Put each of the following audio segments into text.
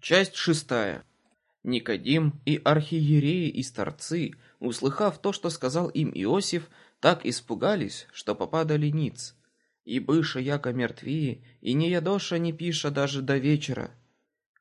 Часть шестая. Никодим и архиереи и старцы, услыхав то, что сказал им Иосиф, так испугались, что попадали ниц. И быша яко мертвие, и не ядоша не пиша даже до вечера.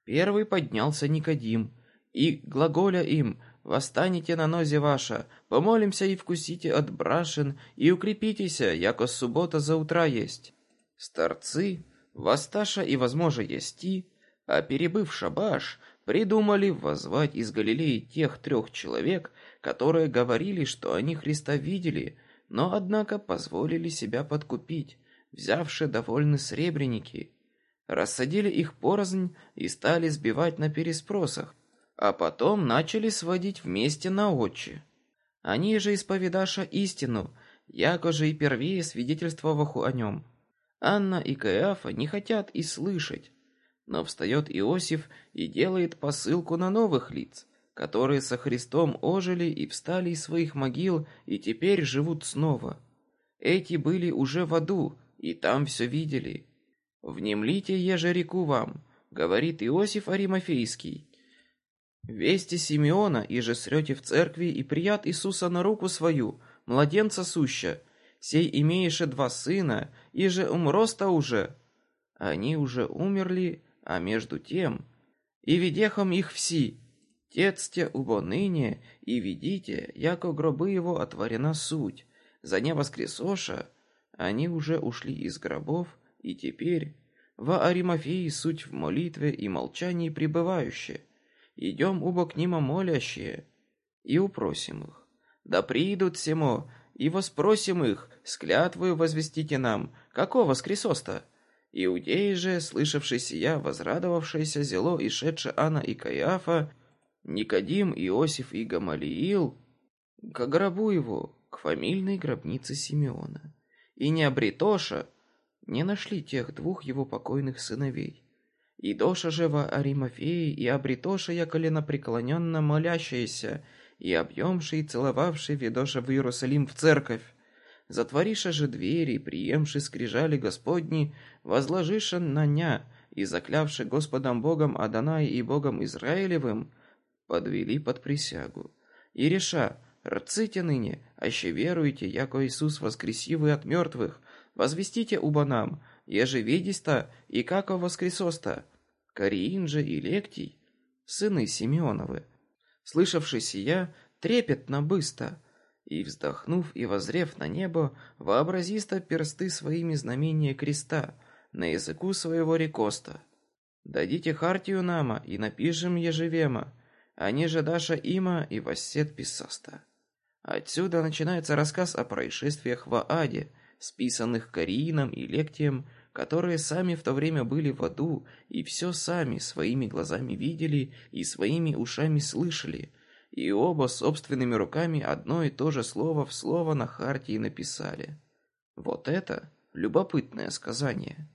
Первый поднялся Никодим, и глаголя им, «Восстанете на нозе ваша, помолимся и вкусите от брашен, и укрепитеся, яко суббота за утра есть». Старцы, Восташа и возможно ести, а перебыв шабаш, придумали возвать из Галилеи тех трех человек, которые говорили, что они Христа видели, но однако позволили себя подкупить, взявши довольны сребреники. Рассадили их порознь и стали сбивать на переспросах, а потом начали сводить вместе на очи. Они же исповедаша истину, яко же и первее свидетельствоваху о нем. Анна и Каиафа не хотят и слышать, но встает Иосиф и делает посылку на новых лиц, которые со Христом ожили и встали из своих могил и теперь живут снова. Эти были уже в аду, и там все видели. «Внемлите, еже реку вам», — говорит Иосиф Аримофейский. «Вести Симеона, и же срете в церкви, и прият Иисуса на руку свою, младенца суща, сей имееше два сына, и же умроста уже. Они уже умерли, а между тем, и ведехом их все, тецте убо ныне, и видите, яко гробы его отворена суть, за не воскресоша, они уже ушли из гробов, и теперь во Аримофеи суть в молитве и молчании пребывающие. Идем убо к ним молящие, и упросим их. Да придут сему, и воспросим их, с клятвою возвестите нам, какого скресоста? Иудеи же, слышавшие сия, возрадовавшиеся зело и шедше Анна и Каиафа, Никодим, Иосиф и Гамалиил, к гробу его, к фамильной гробнице Симеона. И не обретоша, не нашли тех двух его покойных сыновей. И Доша же во Аримофеи, и обретоша я колено преклоненно молящаяся, и объемший и целовавший ведоша в Иерусалим в церковь. Затвориша же двери, приемши скрижали Господни, возложиша на ня, и заклявши Господом Богом Адонай и Богом Израилевым, подвели под присягу. И реша, рците ныне, аще веруйте, яко Иисус воскресивый от мертвых, возвестите уба нам, еже видиста и како воскресоста, Кориин же и Лектий, сыны Симеоновы, Слышавший сия, трепетно быстро, и, вздохнув и возрев на небо, вообразисто персты своими знамения креста, на языку своего рекоста. Дадите хартию нама, и напишем ежевема, а не же даша има и воссет писаста. Отсюда начинается рассказ о происшествиях в Ааде, списанных Кориином и Лектием, которые сами в то время были в аду и все сами своими глазами видели и своими ушами слышали, и оба собственными руками одно и то же слово в слово на хартии написали. Вот это любопытное сказание.